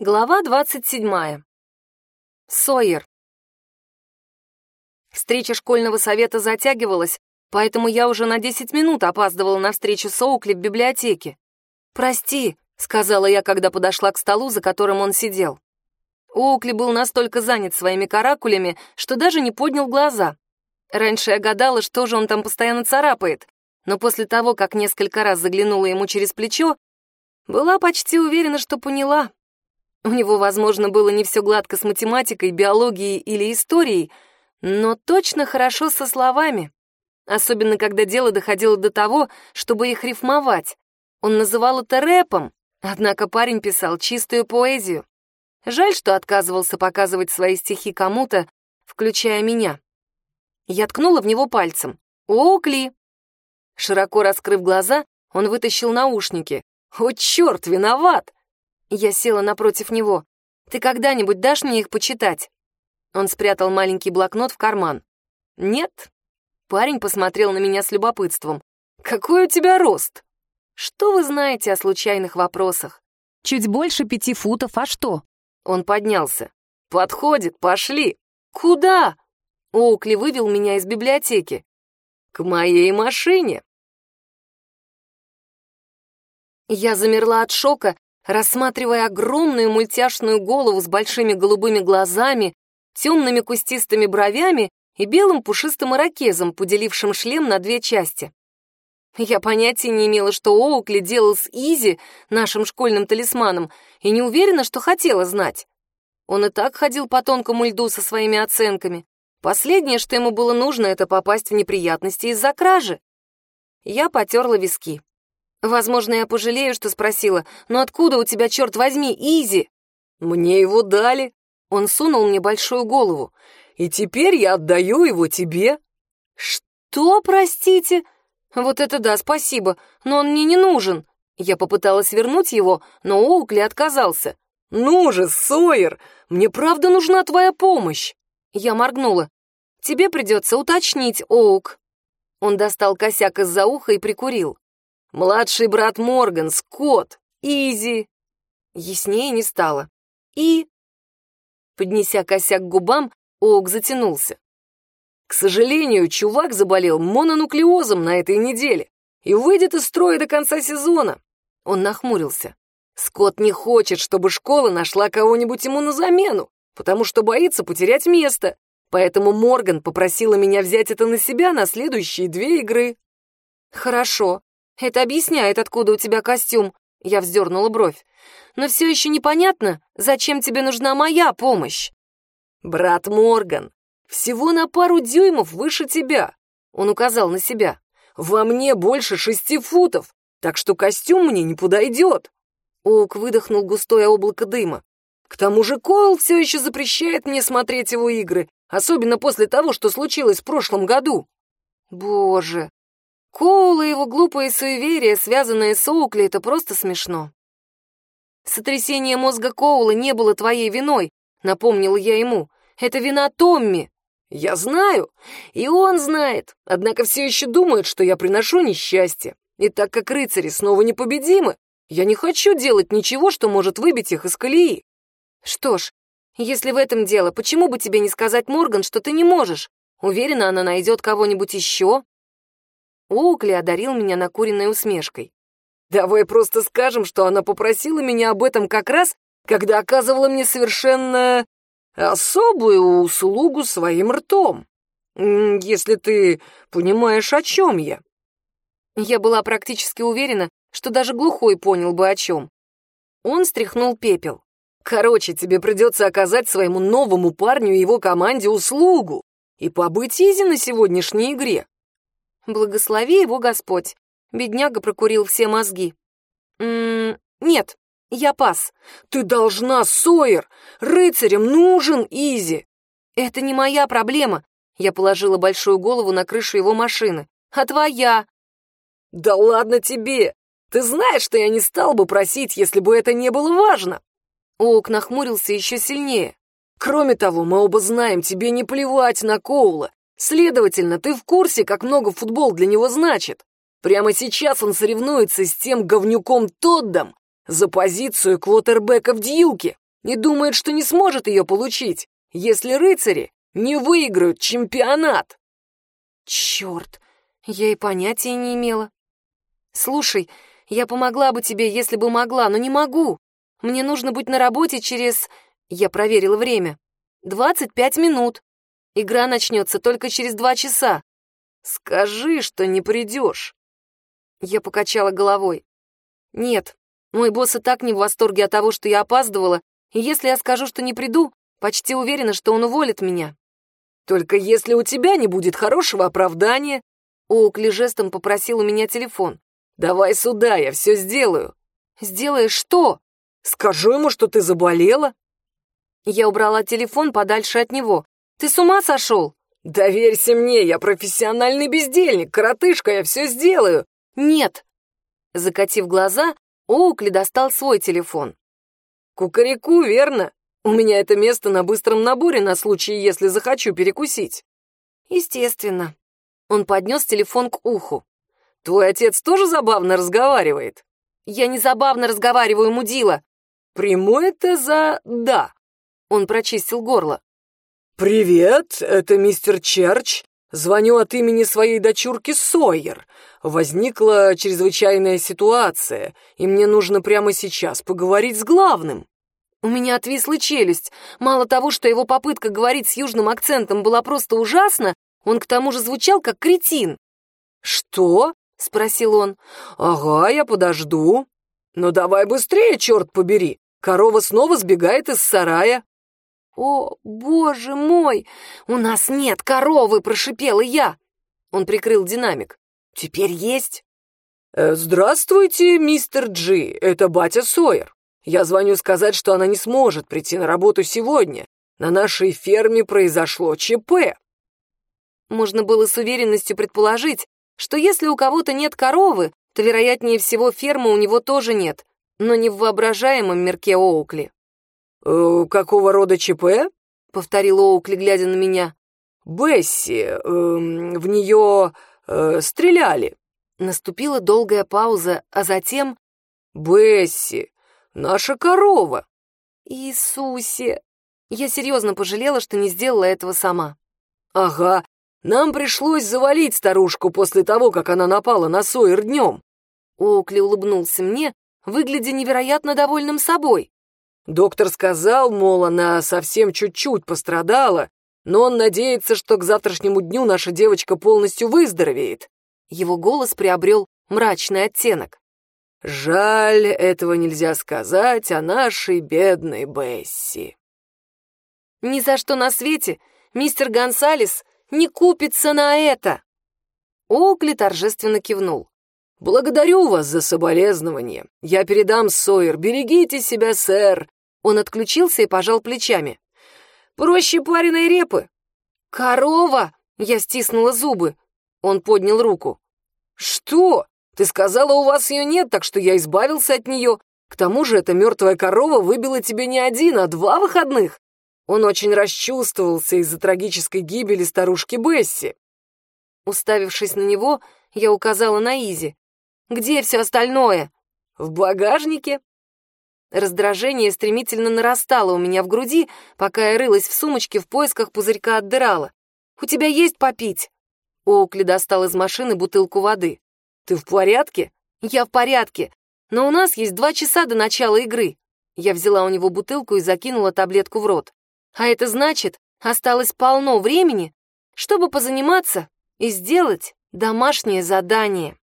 Глава двадцать седьмая. Сойер. Встреча школьного совета затягивалась, поэтому я уже на десять минут опаздывала на встречу с Оукли в библиотеке. «Прости», — сказала я, когда подошла к столу, за которым он сидел. Оукли был настолько занят своими каракулями, что даже не поднял глаза. Раньше я гадала, что же он там постоянно царапает, но после того, как несколько раз заглянула ему через плечо, была почти уверена, что поняла. У него, возможно, было не все гладко с математикой, биологией или историей, но точно хорошо со словами. Особенно, когда дело доходило до того, чтобы их рифмовать. Он называл это рэпом, однако парень писал чистую поэзию. Жаль, что отказывался показывать свои стихи кому-то, включая меня. Я ткнула в него пальцем. «Оукли!» Широко раскрыв глаза, он вытащил наушники. «О, черт, виноват!» Я села напротив него. «Ты когда-нибудь дашь мне их почитать?» Он спрятал маленький блокнот в карман. «Нет». Парень посмотрел на меня с любопытством. «Какой у тебя рост?» «Что вы знаете о случайных вопросах?» «Чуть больше пяти футов, а что?» Он поднялся. «Подходит, пошли!» «Куда?» Оукли вывел меня из библиотеки. «К моей машине!» Я замерла от шока рассматривая огромную мультяшную голову с большими голубыми глазами, темными кустистыми бровями и белым пушистым ирокезом, поделившим шлем на две части. Я понятия не имела, что Оукли делал с Изи, нашим школьным талисманом, и не уверена, что хотела знать. Он и так ходил по тонкому льду со своими оценками. Последнее, что ему было нужно, это попасть в неприятности из-за кражи. Я потерла виски. Возможно, я пожалею, что спросила, но откуда у тебя, черт возьми, Изи? Мне его дали. Он сунул мне большую голову. И теперь я отдаю его тебе. Что, простите? Вот это да, спасибо, но он мне не нужен. Я попыталась вернуть его, но Оукли отказался. «Ну же, Сойер, мне правда нужна твоя помощь!» Я моргнула. «Тебе придется уточнить, Оук». Он достал косяк из-за уха и прикурил. Младший брат Морган, Скотт, Изи. Яснее не стало. И... Поднеся косяк к губам, Оук затянулся. К сожалению, чувак заболел мононуклеозом на этой неделе и выйдет из строя до конца сезона. Он нахмурился. Скотт не хочет, чтобы школа нашла кого-нибудь ему на замену, потому что боится потерять место. Поэтому Морган попросила меня взять это на себя на следующие две игры. Хорошо, это объясняет, откуда у тебя костюм. Я вздернула бровь. Но все еще непонятно, зачем тебе нужна моя помощь. Брат Морган, всего на пару дюймов выше тебя. Он указал на себя. Во мне больше шести футов, так что костюм мне не подойдет. Оук выдохнул густое облако дыма. К тому же Койл все еще запрещает мне смотреть его игры, особенно после того, что случилось в прошлом году. Боже, Коул и его глупые суеверия, связанные с Оукли, это просто смешно. «Сотрясение мозга Коула не было твоей виной», — напомнила я ему. «Это вина Томми». «Я знаю, и он знает, однако все еще думает, что я приношу несчастье. И так как рыцари снова непобедимы, я не хочу делать ничего, что может выбить их из колеи». «Что ж, если в этом дело, почему бы тебе не сказать Морган, что ты не можешь? Уверена, она найдет кого-нибудь еще, Оукли одарил меня накуренной усмешкой. «Давай просто скажем, что она попросила меня об этом как раз, когда оказывала мне совершенно особую услугу своим ртом. Если ты понимаешь, о чем я». Я была практически уверена, что даже глухой понял бы о чем. Он стряхнул пепел. «Короче, тебе придется оказать своему новому парню и его команде услугу и побыть изи на сегодняшней игре. Благослови его Господь. Бедняга прокурил все мозги. Ммм, нет, я пас. Ты должна, Сойер! Рыцарям нужен Изи! Это не моя проблема. Я положила большую голову на крышу его машины. А твоя? Да ладно тебе! Ты знаешь, что я не стал бы просить, если бы это не было важно. Оук нахмурился еще сильнее. Кроме того, мы оба знаем, тебе не плевать на Коула. Следовательно, ты в курсе, как много футбол для него значит. Прямо сейчас он соревнуется с тем говнюком Тоддом за позицию квотербека в Дьюке. и думает, что не сможет ее получить, если рыцари не выиграют чемпионат. Черт, я и понятия не имела. Слушай, я помогла бы тебе, если бы могла, но не могу. Мне нужно быть на работе через... Я проверила время. 25 минут. Игра начнется только через два часа. Скажи, что не придешь. Я покачала головой. Нет, мой босс и так не в восторге от того, что я опаздывала, и если я скажу, что не приду, почти уверена, что он уволит меня. Только если у тебя не будет хорошего оправдания. Оукли жестом попросил у меня телефон. Давай сюда, я все сделаю. Сделаешь что? Скажу ему, что ты заболела. Я убрала телефон подальше от него. Ты с ума сошел? Доверься мне, я профессиональный бездельник, коротышка, я все сделаю. Нет. Закатив глаза, Оукли достал свой телефон. Кукареку, верно? У меня это место на быстром наборе на случай, если захочу перекусить. Естественно. Он поднес телефон к уху. Твой отец тоже забавно разговаривает? Я не забавно разговариваю, мудила. Приму это за «да». Он прочистил горло. «Привет, это мистер Черч. Звоню от имени своей дочурки Сойер. Возникла чрезвычайная ситуация, и мне нужно прямо сейчас поговорить с главным». У меня отвисла челюсть. Мало того, что его попытка говорить с южным акцентом была просто ужасна, он к тому же звучал как кретин. «Что?» — спросил он. «Ага, я подожду. Но давай быстрее, черт побери. Корова снова сбегает из сарая». «О, боже мой! У нас нет коровы!» — прошипела я. Он прикрыл динамик. «Теперь есть». «Э, «Здравствуйте, мистер Джи, это батя Сойер. Я звоню сказать, что она не сможет прийти на работу сегодня. На нашей ферме произошло ЧП». Можно было с уверенностью предположить, что если у кого-то нет коровы, то, вероятнее всего, фермы у него тоже нет, но не в воображаемом мирке Оукли. «Э, «Какого рода ЧП?» — повторил Оукли, глядя на меня. «Бесси, э, в нее э, стреляли». Наступила долгая пауза, а затем... «Бесси, наша корова». «Иисусе!» Я серьезно пожалела, что не сделала этого сама. «Ага, нам пришлось завалить старушку после того, как она напала на Сойер днем». Оукли улыбнулся мне, выглядя невероятно довольным собой. Доктор сказал, мол, она совсем чуть-чуть пострадала, но он надеется, что к завтрашнему дню наша девочка полностью выздоровеет. Его голос приобрел мрачный оттенок. Жаль, этого нельзя сказать о нашей бедной Бесси. Ни за что на свете мистер Гонсалес не купится на это. Оукли торжественно кивнул. «Благодарю вас за соболезнование. Я передам Сойер. Берегите себя, сэр. Он отключился и пожал плечами. «Проще пареной репы». «Корова!» — я стиснула зубы. Он поднял руку. «Что? Ты сказала, у вас ее нет, так что я избавился от нее. К тому же эта мертвая корова выбила тебе не один, а два выходных». Он очень расчувствовался из-за трагической гибели старушки Бесси. Уставившись на него, я указала на Изи. «Где все остальное?» «В багажнике», Раздражение стремительно нарастало у меня в груди, пока я рылась в сумочке в поисках пузырька от дырала. «У тебя есть попить?» Оукли достал из машины бутылку воды. «Ты в порядке?» «Я в порядке, но у нас есть два часа до начала игры». Я взяла у него бутылку и закинула таблетку в рот. А это значит, осталось полно времени, чтобы позаниматься и сделать домашнее задание.